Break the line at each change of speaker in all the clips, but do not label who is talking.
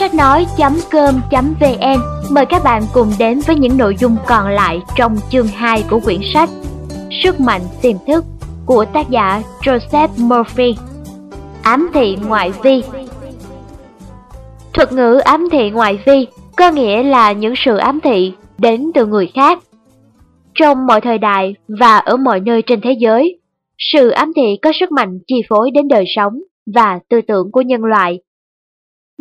Sách nói.com.vn mời các bạn cùng đến với những nội dung còn lại trong chương 2 của quyển sách Sức mạnh tiềm thức của tác giả Joseph Murphy. Ám thị ngoại vi Thuật ngữ ám thị ngoại vi có nghĩa là những sự ám thị đến từ người khác. Trong mọi thời đại và ở mọi nơi trên thế giới, sự ám thị có sức mạnh chi phối đến đời sống và tư tưởng của nhân loại.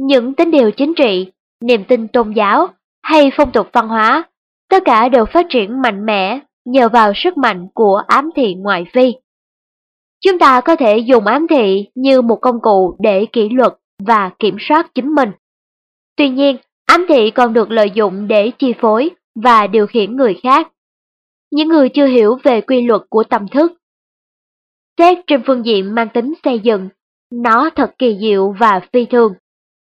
Những tín điều chính trị, niềm tin tôn giáo hay phong tục văn hóa, tất cả đều phát triển mạnh mẽ nhờ vào sức mạnh của ám thị ngoại vi. Chúng ta có thể dùng ám thị như một công cụ để kỷ luật và kiểm soát chính mình. Tuy nhiên, ám thị còn được lợi dụng để chi phối và điều khiển người khác. Những người chưa hiểu về quy luật của tâm thức. Xét trên phương diện mang tính xây dựng, nó thật kỳ diệu và phi thường.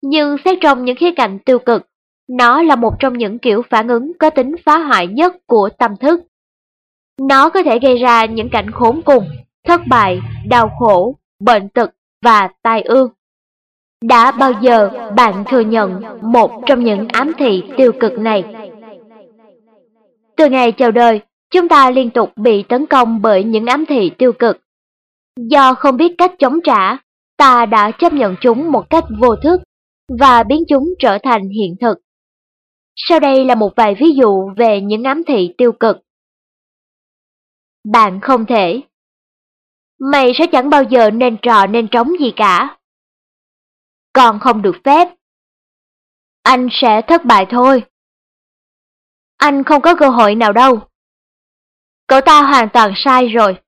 Nhưng xét trong những khía cạnh tiêu cực, nó là một trong những kiểu phản ứng có tính phá hoại nhất của tâm thức. Nó có thể gây ra những cảnh khốn cùng, thất bại, đau khổ, bệnh tật và tai ương. Đã bao giờ bạn thừa nhận một trong những ám thị tiêu cực này? Từ ngày chào đời, chúng ta liên tục bị tấn công bởi những ám thị tiêu cực. Do không biết cách chống trả, ta đã chấp nhận chúng một cách vô thức và biến chúng trở thành hiện thực. Sau đây là một vài ví dụ về những ám thị tiêu cực. Bạn không thể. Mày sẽ chẳng bao giờ nên trò nên trống gì cả. Còn không được phép. Anh sẽ thất bại thôi. Anh không có cơ hội nào đâu. Cậu ta hoàn toàn sai rồi.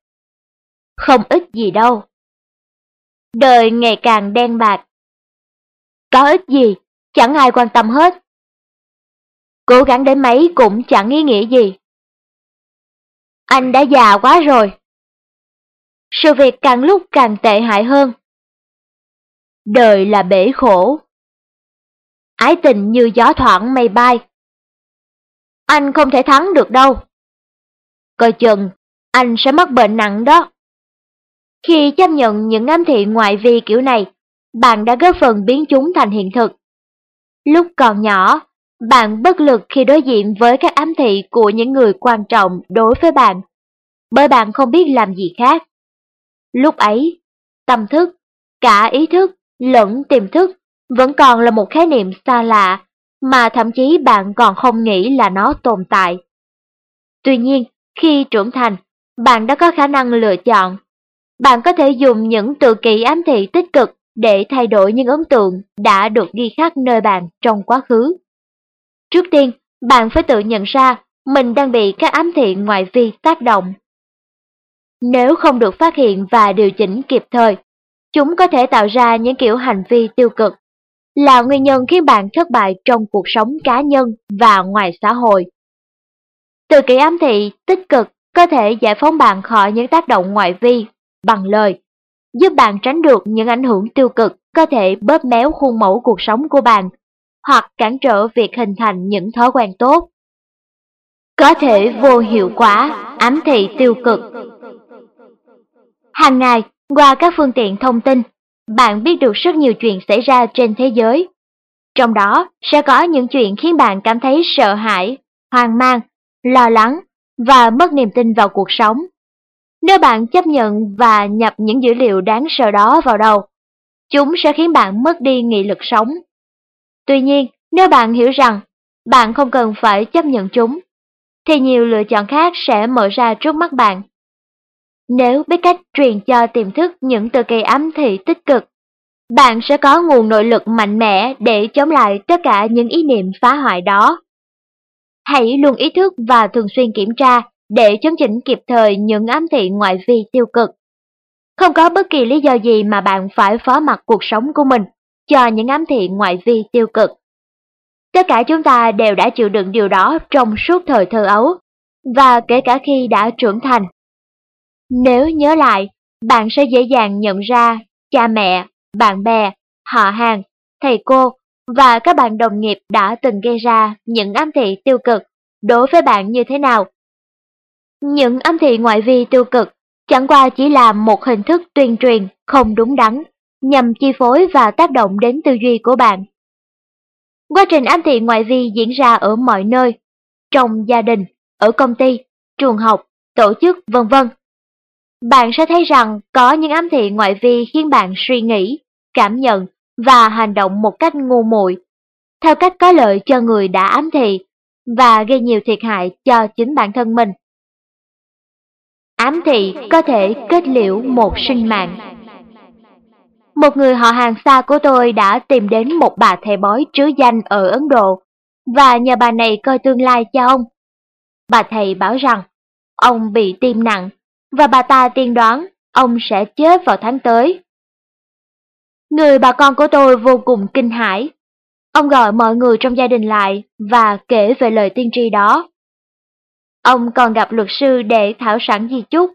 Không ít gì đâu. Đời ngày càng đen bạc. Có ích gì, chẳng ai quan tâm hết. Cố gắng đến mấy cũng chẳng ý nghĩa gì. Anh đã già quá rồi. Sự việc càng lúc càng tệ hại hơn. Đời là bể khổ. Ái tình như gió thoảng mây bay. Anh không thể thắng được đâu. Coi chừng, anh sẽ mắc bệnh nặng đó. Khi chấp nhận những ám thị ngoại vi kiểu này, bạn đã góp phần biến chúng thành hiện thực. Lúc còn nhỏ, bạn bất lực khi đối diện với các ám thị của những người quan trọng đối với bạn, bởi bạn không biết làm gì khác. Lúc ấy, tâm thức, cả ý thức lẫn tiềm thức vẫn còn là một khái niệm xa lạ mà thậm chí bạn còn không nghĩ là nó tồn tại. Tuy nhiên, khi trưởng thành, bạn đã có khả năng lựa chọn. Bạn có thể dùng những từ kỳ ám thị tích cực để thay đổi những ấn tượng đã được ghi khắc nơi bạn trong quá khứ. Trước tiên, bạn phải tự nhận ra mình đang bị các ám thị ngoại vi tác động. Nếu không được phát hiện và điều chỉnh kịp thời, chúng có thể tạo ra những kiểu hành vi tiêu cực, là nguyên nhân khiến bạn thất bại trong cuộc sống cá nhân và ngoài xã hội. Từ kỳ ám thị tích cực có thể giải phóng bạn khỏi những tác động ngoại vi bằng lời, giúp bạn tránh được những ảnh hưởng tiêu cực có thể bóp méo khuôn mẫu cuộc sống của bạn hoặc cản trở việc hình thành những thói quen tốt. Có thể vô hiệu quả, ám thị tiêu cực. Hàng ngày, qua các phương tiện thông tin, bạn biết được rất nhiều chuyện xảy ra trên thế giới. Trong đó sẽ có những chuyện khiến bạn cảm thấy sợ hãi, hoang mang, lo lắng và mất niềm tin vào cuộc sống. Nếu bạn chấp nhận và nhập những dữ liệu đáng sợ đó vào đầu, chúng sẽ khiến bạn mất đi nghị lực sống. Tuy nhiên, nếu bạn hiểu rằng bạn không cần phải chấp nhận chúng, thì nhiều lựa chọn khác sẽ mở ra trước mắt bạn. Nếu biết cách truyền cho tiềm thức những từ kỳ ám thị tích cực, bạn sẽ có nguồn nội lực mạnh mẽ để chống lại tất cả những ý niệm phá hoại đó. Hãy luôn ý thức và thường xuyên kiểm tra để chấn chỉnh kịp thời những ám thị ngoại vi tiêu cực. Không có bất kỳ lý do gì mà bạn phải phó mặc cuộc sống của mình cho những ám thị ngoại vi tiêu cực. Tất cả chúng ta đều đã chịu đựng điều đó trong suốt thời thơ ấu, và kể cả khi đã trưởng thành. Nếu nhớ lại, bạn sẽ dễ dàng nhận ra cha mẹ, bạn bè, họ hàng, thầy cô và các bạn đồng nghiệp đã từng gây ra những ám thị tiêu cực đối với bạn như thế nào. Những âm thị ngoại vi tiêu cực chẳng qua chỉ là một hình thức tuyên truyền không đúng đắn nhằm chi phối và tác động đến tư duy của bạn. Quá trình ám thị ngoại vi diễn ra ở mọi nơi, trong gia đình, ở công ty, trường học, tổ chức, vân vân. Bạn sẽ thấy rằng có những ám thị ngoại vi khiến bạn suy nghĩ, cảm nhận và hành động một cách ngu muội, theo cách có lợi cho người đã ám thị và gây nhiều thiệt hại cho chính bản thân mình. Ám thị có thể kết liễu một sinh mạng. Một người họ hàng xa của tôi đã tìm đến một bà thầy bói trứ danh ở Ấn Độ, và nhờ bà này coi tương lai cho ông. Bà thầy bảo rằng, ông bị tim nặng, và bà ta tiên đoán ông sẽ chết vào tháng tới. Người bà con của tôi vô cùng kinh hãi. Ông gọi mọi người trong gia đình lại và kể về lời tiên tri đó. Ông còn gặp luật sư để thảo sẵn di chúc.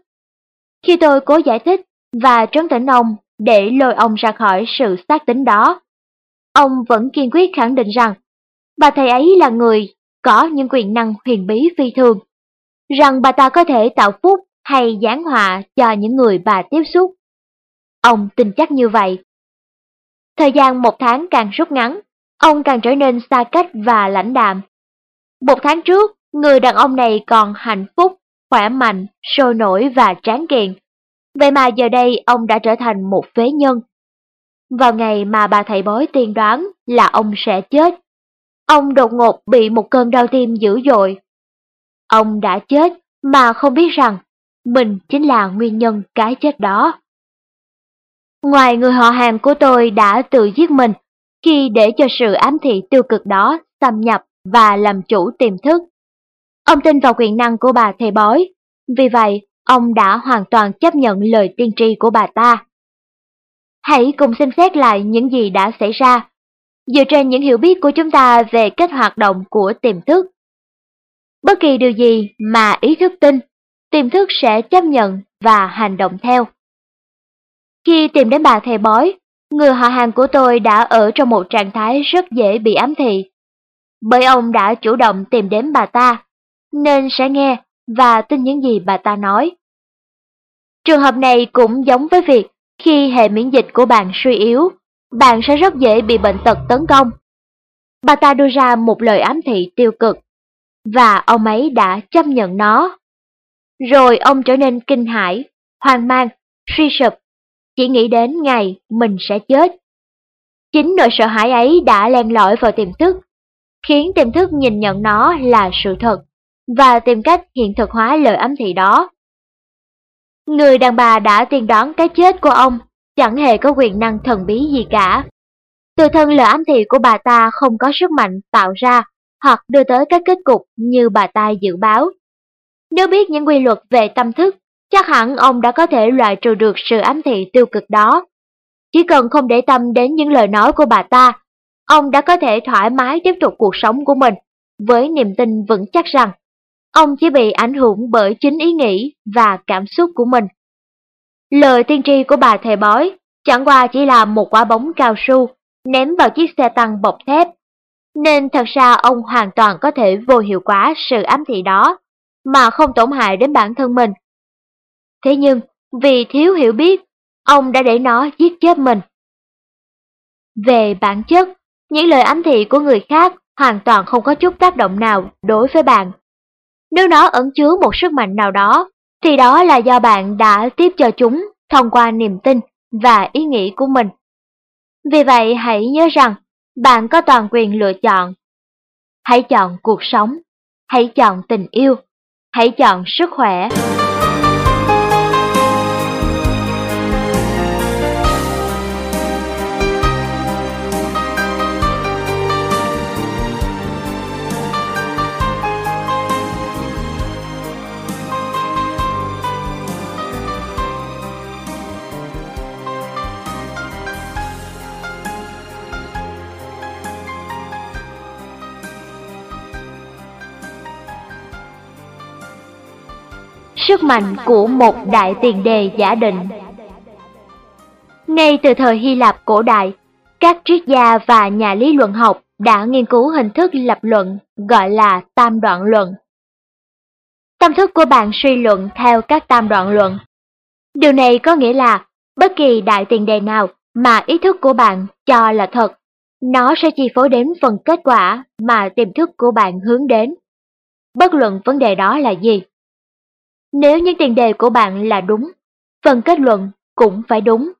Khi tôi cố giải thích và trấn tĩnh ông để lôi ông ra khỏi sự xác tính đó, ông vẫn kiên quyết khẳng định rằng bà thầy ấy là người có những quyền năng huyền bí phi thường, rằng bà ta có thể tạo phúc hay giáng họa cho những người bà tiếp xúc. Ông tin chắc như vậy. Thời gian một tháng càng rút ngắn, ông càng trở nên xa cách và lãnh đạm. Một tháng trước, người đàn ông này còn hạnh phúc, khỏe mạnh, sôi nổi và tráng kiện. Vậy mà giờ đây ông đã trở thành một phế nhân. Vào ngày mà bà thầy bói tiên đoán là ông sẽ chết, ông đột ngột bị một cơn đau tim dữ dội. Ông đã chết mà không biết rằng mình chính là nguyên nhân cái chết đó. Ngoài người họ hàng của tôi đã tự giết mình khi để cho sự ám thị tiêu cực đó xâm nhập và làm chủ tiềm thức. Ông tin vào quyền năng của bà thầy bói, vì vậy ông đã hoàn toàn chấp nhận lời tiên tri của bà ta. Hãy cùng xem xét lại những gì đã xảy ra, dựa trên những hiểu biết của chúng ta về cách hoạt động của tiềm thức. Bất kỳ điều gì mà ý thức tin, tiềm thức sẽ chấp nhận và hành động theo. Khi tìm đến bà thầy bói, người họ hàng của tôi đã ở trong một trạng thái rất dễ bị ám thị. Bởi ông đã chủ động tìm đến bà ta, nên sẽ nghe và tin những gì bà ta nói. Trường hợp này cũng giống với việc khi hệ miễn dịch của bạn suy yếu, bạn sẽ rất dễ bị bệnh tật tấn công. Bà ta đưa ra một lời ám thị tiêu cực, và ông ấy đã chấp nhận nó. Rồi ông trở nên kinh hãi, hoang mang, suy sụp chỉ nghĩ đến ngày mình sẽ chết. Chính nỗi sợ hãi ấy đã len lỏi vào tiềm thức, khiến tiềm thức nhìn nhận nó là sự thật và tìm cách hiện thực hóa lời ám thị đó. Người đàn bà đã tiên đoán cái chết của ông chẳng hề có quyền năng thần bí gì cả. Từ thân lời ám thị của bà ta không có sức mạnh tạo ra hoặc đưa tới các kết cục như bà ta dự báo. Nếu biết những quy luật về tâm thức chắc hẳn ông đã có thể loại trừ được sự ám thị tiêu cực đó. Chỉ cần không để tâm đến những lời nói của bà ta, ông đã có thể thoải mái tiếp tục cuộc sống của mình, với niềm tin vững chắc rằng ông chỉ bị ảnh hưởng bởi chính ý nghĩ và cảm xúc của mình. Lời tiên tri của bà thầy bói chẳng qua chỉ là một quả bóng cao su ném vào chiếc xe tăng bọc thép, nên thật ra ông hoàn toàn có thể vô hiệu quả sự ám thị đó, mà không tổn hại đến bản thân mình Thế nhưng, vì thiếu hiểu biết, ông đã để nó giết chết mình. Về bản chất, những lời ám thị của người khác hoàn toàn không có chút tác động nào đối với bạn. Nếu nó ẩn chứa một sức mạnh nào đó, thì đó là do bạn đã tiếp cho chúng thông qua niềm tin và ý nghĩ của mình. Vì vậy hãy nhớ rằng, bạn có toàn quyền lựa chọn. Hãy chọn cuộc sống, hãy chọn tình yêu, hãy chọn sức khỏe. Sức mạnh của một đại tiền đề giả định. Ngay từ thời Hy Lạp cổ đại, các triết gia và nhà lý luận học đã nghiên cứu hình thức lập luận gọi là tam đoạn luận. Tâm thức của bạn suy luận theo các tam đoạn luận. Điều này có nghĩa là bất kỳ đại tiền đề nào mà ý thức của bạn cho là thật, nó sẽ chi phối đến phần kết quả mà tiềm thức của bạn hướng đến. Bất luận vấn đề đó là gì. Nếu những tiền đề của bạn là đúng, phần kết luận cũng phải đúng.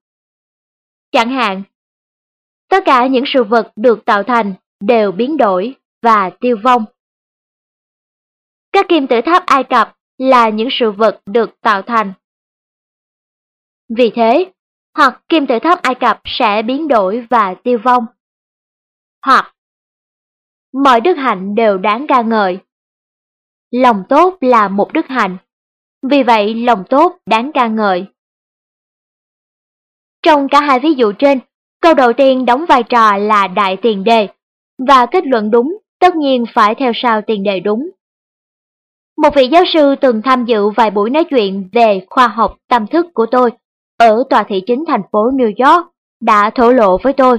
Chẳng hạn, tất cả những sự vật được tạo thành đều biến đổi và tiêu vong. Các kim tự tháp Ai Cập là những sự vật được tạo thành. Vì thế, hoặc kim tự tháp Ai Cập sẽ biến đổi và tiêu vong. Hoặc mọi đức hạnh đều đáng ca ngợi. Lòng tốt là một đức hạnh, vì vậy lòng tốt đáng ca ngợi. Trong cả hai ví dụ trên, câu đầu tiên đóng vai trò là đại tiền đề, và kết luận đúng tất nhiên phải theo sau tiền đề đúng. Một vị giáo sư từng tham dự vài buổi nói chuyện về khoa học tâm thức của tôi ở tòa thị chính thành phố New York đã thổ lộ với tôi.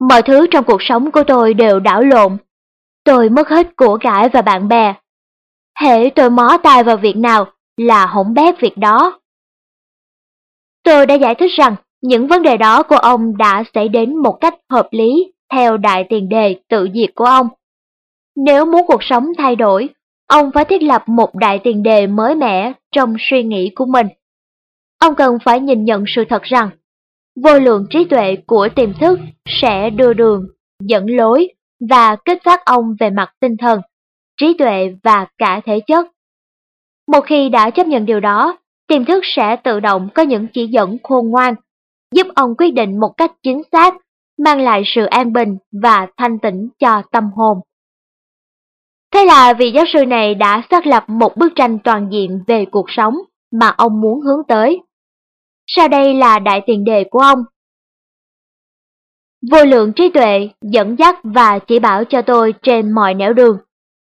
Mọi thứ trong cuộc sống của tôi đều đảo lộn. Tôi mất hết của cải và bạn bè. Hệ tôi mó tay vào việc nào là hổng bét việc đó. Tôi đã giải thích rằng những vấn đề đó của ông đã xảy đến một cách hợp lý theo đại tiền đề tự diệt của ông. Nếu muốn cuộc sống thay đổi, ông phải thiết lập một đại tiền đề mới mẻ trong suy nghĩ của mình. Ông cần phải nhìn nhận sự thật rằng, vô lượng trí tuệ của tiềm thức sẽ đưa đường, dẫn lối và kích phát ông về mặt tinh thần, trí tuệ và cả thể chất. Một khi đã chấp nhận điều đó, tiềm thức sẽ tự động có những chỉ dẫn khôn ngoan, giúp ông quyết định một cách chính xác, mang lại sự an bình và thanh tĩnh cho tâm hồn. Thế là vị giáo sư này đã xác lập một bức tranh toàn diện về cuộc sống mà ông muốn hướng tới. Sau đây là đại tiền đề của ông. Vô lượng trí tuệ dẫn dắt và chỉ bảo cho tôi trên mọi nẻo đường.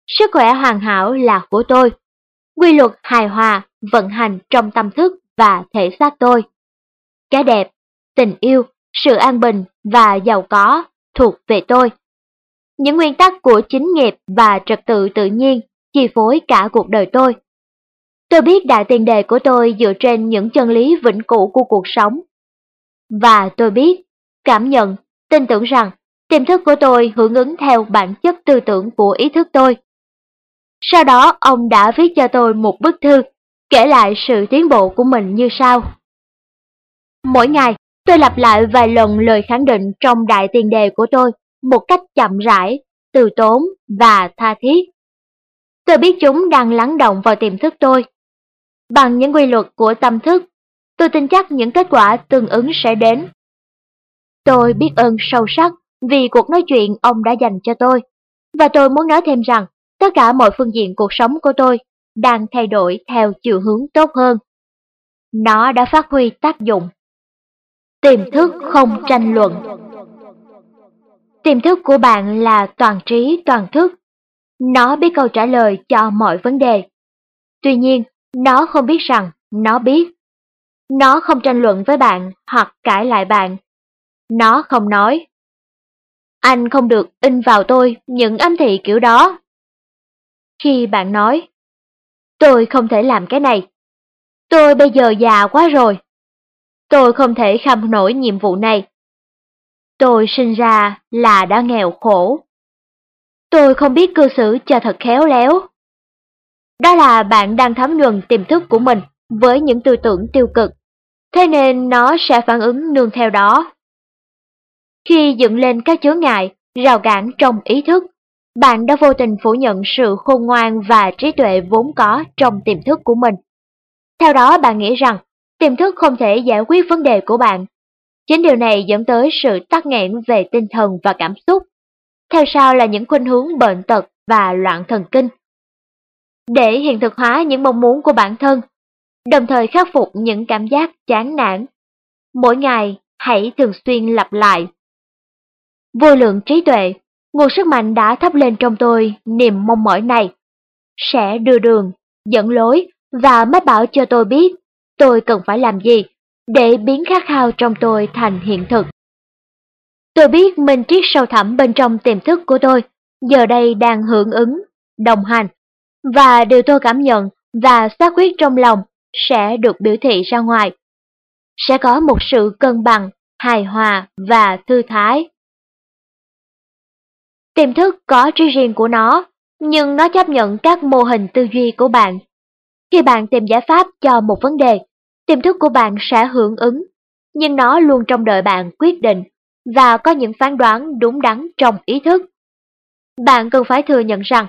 Sức khỏe hoàn hảo là của tôi. Quy luật hài hòa vận hành trong tâm thức và thể xác tôi. Cái đẹp, tình yêu, sự an bình và giàu có thuộc về tôi. Những nguyên tắc của chính nghiệp và trật tự tự nhiên chi phối cả cuộc đời tôi. Tôi biết đại tiền đề của tôi dựa trên những chân lý vĩnh cửu của cuộc sống. Và tôi biết, cảm nhận, tin tưởng rằng tiềm thức của tôi hưởng ứng theo bản chất tư tưởng của ý thức tôi. Sau đó ông đã viết cho tôi một bức thư kể lại sự tiến bộ của mình như sau. Mỗi ngày, tôi lặp lại vài lần lời khẳng định trong đại tiền đề của tôi một cách chậm rãi, từ tốn và tha thiết. Tôi biết chúng đang lắng động vào tiềm thức tôi. Bằng những quy luật của tâm thức, tôi tin chắc những kết quả tương ứng sẽ đến. Tôi biết ơn sâu sắc vì cuộc nói chuyện ông đã dành cho tôi, và tôi muốn nói thêm rằng tất cả mọi phương diện cuộc sống của tôi đang thay đổi theo chiều hướng tốt hơn. Nó đã phát huy tác dụng. Tiềm thức không tranh luận Tiềm thức của bạn là toàn trí toàn thức. Nó biết câu trả lời cho mọi vấn đề. Tuy nhiên, nó không biết rằng nó biết. Nó không tranh luận với bạn hoặc cãi lại bạn. Nó không nói. Anh không được in vào tôi những âm thị kiểu đó. Khi bạn nói, tôi không thể làm cái này. Tôi bây giờ già quá rồi. Tôi không thể kham nổi nhiệm vụ này. Tôi sinh ra là đã nghèo khổ. Tôi không biết cư xử cho thật khéo léo. Đó là bạn đang thấm nhuần tiềm thức của mình với những tư tưởng tiêu cực, thế nên nó sẽ phản ứng nương theo đó. Khi dựng lên các chướng ngại, rào cản trong ý thức, bạn đã vô tình phủ nhận sự khôn ngoan và trí tuệ vốn có trong tiềm thức của mình. Theo đó bạn nghĩ rằng tiềm thức không thể giải quyết vấn đề của bạn Chính điều này dẫn tới sự tắc nghẽn về tinh thần và cảm xúc. Theo sau là những khuynh hướng bệnh tật và loạn thần kinh. Để hiện thực hóa những mong muốn của bản thân, đồng thời khắc phục những cảm giác chán nản, mỗi ngày hãy thường xuyên lặp lại. Vô lượng trí tuệ, nguồn sức mạnh đã thắp lên trong tôi niềm mong mỏi này. Sẽ đưa đường, dẫn lối và mách bảo cho tôi biết tôi cần phải làm gì để biến khát khao trong tôi thành hiện thực. Tôi biết mình triết sâu thẳm bên trong tiềm thức của tôi, giờ đây đang hưởng ứng, đồng hành, và điều tôi cảm nhận và xác quyết trong lòng sẽ được biểu thị ra ngoài. Sẽ có một sự cân bằng, hài hòa và thư thái. Tiềm thức có trí riêng của nó, nhưng nó chấp nhận các mô hình tư duy của bạn. Khi bạn tìm giải pháp cho một vấn đề, tiềm thức của bạn sẽ hưởng ứng, nhưng nó luôn trông đợi bạn quyết định và có những phán đoán đúng đắn trong ý thức. Bạn cần phải thừa nhận rằng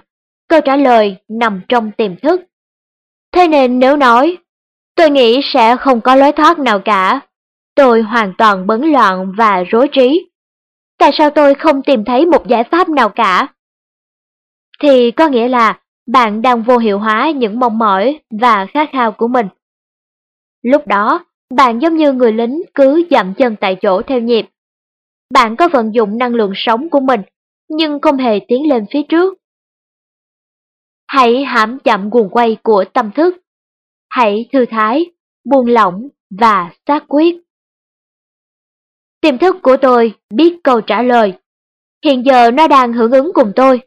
câu trả lời nằm trong tiềm thức. Thế nên nếu nói, tôi nghĩ sẽ không có lối thoát nào cả, tôi hoàn toàn bấn loạn và rối trí. Tại sao tôi không tìm thấy một giải pháp nào cả? Thì có nghĩa là bạn đang vô hiệu hóa những mong mỏi và khát khao của mình. Lúc đó, bạn giống như người lính cứ dậm chân tại chỗ theo nhịp. Bạn có vận dụng năng lượng sống của mình, nhưng không hề tiến lên phía trước. Hãy hãm chậm guồng quay của tâm thức. Hãy thư thái, buông lỏng và xác quyết. Tiềm thức của tôi, biết câu trả lời. Hiện giờ nó đang hưởng ứng cùng tôi.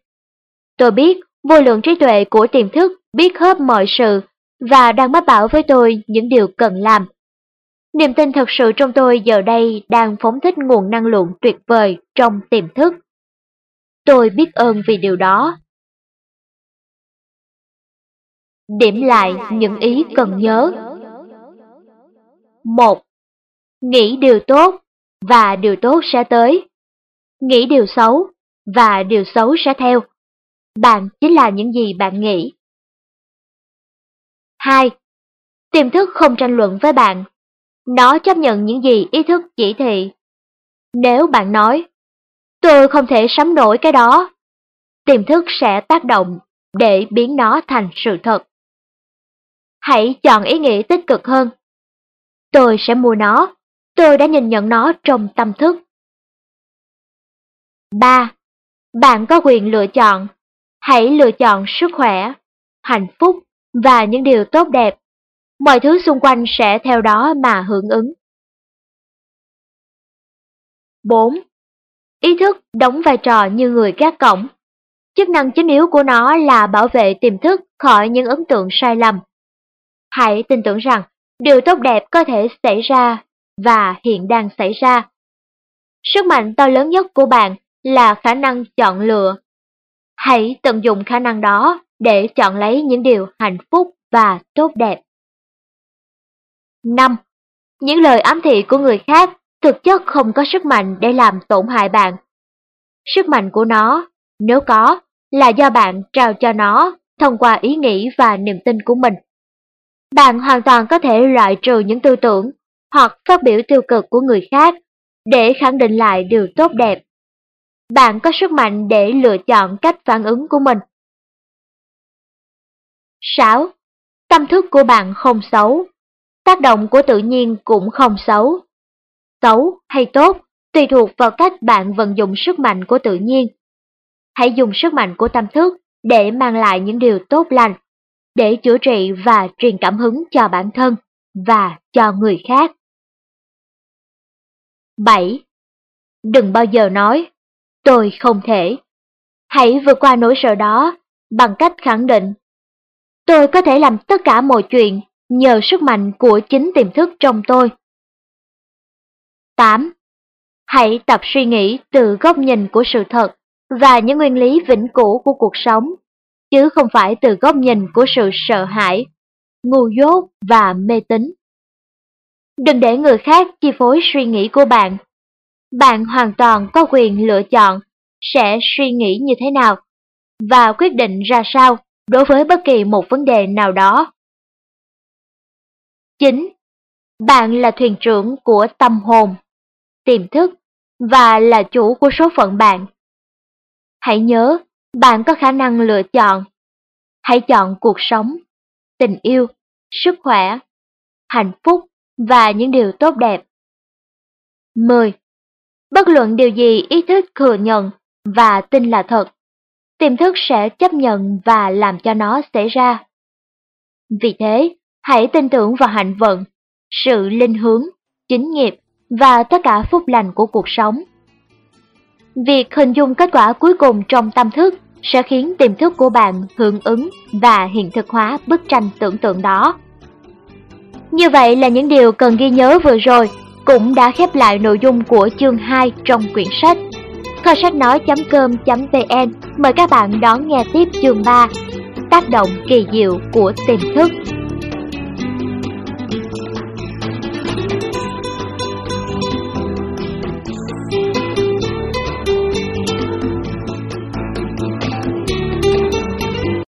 Tôi biết vô lượng trí tuệ của tiềm thức biết hết mọi sự và đang mách bảo với tôi những điều cần làm. Niềm tin thật sự trong tôi giờ đây đang phóng thích nguồn năng lượng tuyệt vời trong tiềm thức. Tôi biết ơn vì điều đó. Điểm lại những ý cần nhớ. 1. Nghĩ điều tốt và điều tốt sẽ tới. Nghĩ điều xấu và điều xấu sẽ theo. Bạn chính là những gì bạn nghĩ. 2. Tiềm thức không tranh luận với bạn. Nó chấp nhận những gì ý thức chỉ thị. Nếu bạn nói, tôi không thể sắm nổi cái đó, tiềm thức sẽ tác động để biến nó thành sự thật. Hãy chọn ý nghĩ tích cực hơn. Tôi sẽ mua nó, tôi đã nhìn nhận nó trong tâm thức. 3. Bạn có quyền lựa chọn. Hãy lựa chọn sức khỏe, hạnh phúc và những điều tốt đẹp. Mọi thứ xung quanh sẽ theo đó mà hưởng ứng. 4. Ý thức đóng vai trò như người gác cổng. Chức năng chính yếu của nó là bảo vệ tiềm thức khỏi những ấn tượng sai lầm. Hãy tin tưởng rằng điều tốt đẹp có thể xảy ra và hiện đang xảy ra. Sức mạnh to lớn nhất của bạn là khả năng chọn lựa. Hãy tận dụng khả năng đó để chọn lấy những điều hạnh phúc và tốt đẹp. 5. Những lời ám thị của người khác thực chất không có sức mạnh để làm tổn hại bạn. Sức mạnh của nó, nếu có, là do bạn trao cho nó thông qua ý nghĩ và niềm tin của mình. Bạn hoàn toàn có thể loại trừ những tư tưởng hoặc phát biểu tiêu cực của người khác để khẳng định lại điều tốt đẹp. Bạn có sức mạnh để lựa chọn cách phản ứng của mình. 6. Tâm thức của bạn không xấu. Tác động của tự nhiên cũng không xấu. Xấu hay tốt tùy thuộc vào cách bạn vận dụng sức mạnh của tự nhiên. Hãy dùng sức mạnh của tâm thức để mang lại những điều tốt lành, để chữa trị và truyền cảm hứng cho bản thân và cho người khác. 7. Đừng bao giờ nói, tôi không thể. Hãy vượt qua nỗi sợ đó bằng cách khẳng định Tôi có thể làm tất cả mọi chuyện nhờ sức mạnh của chính tiềm thức trong tôi. 8. Hãy tập suy nghĩ từ góc nhìn của sự thật và những nguyên lý vĩnh cửu của cuộc sống, chứ không phải từ góc nhìn của sự sợ hãi, ngu dốt và mê tín. Đừng để người khác chi phối suy nghĩ của bạn. Bạn hoàn toàn có quyền lựa chọn sẽ suy nghĩ như thế nào và quyết định ra sao đối với bất kỳ một vấn đề nào đó. 9. Bạn là thuyền trưởng của tâm hồn, tiềm thức và là chủ của số phận bạn. Hãy nhớ, bạn có khả năng lựa chọn. Hãy chọn cuộc sống, tình yêu, sức khỏe, hạnh phúc và những điều tốt đẹp. 10. Bất luận điều gì ý thức thừa nhận và tin là thật, tiềm thức sẽ chấp nhận và làm cho nó xảy ra. Vì thế, hãy tin tưởng vào hạnh vận, sự linh hướng, chính nghiệp và tất cả phúc lành của cuộc sống. Việc hình dung kết quả cuối cùng trong tâm thức sẽ khiến tiềm thức của bạn hưởng ứng và hiện thực hóa bức tranh tưởng tượng đó. Như vậy là những điều cần ghi nhớ vừa rồi cũng đã khép lại nội dung của chương hai trong quyển sách. Kho sách nói.com.vn mời các bạn đón nghe tiếp chương ba, Tác động kỳ diệu của tiềm thức.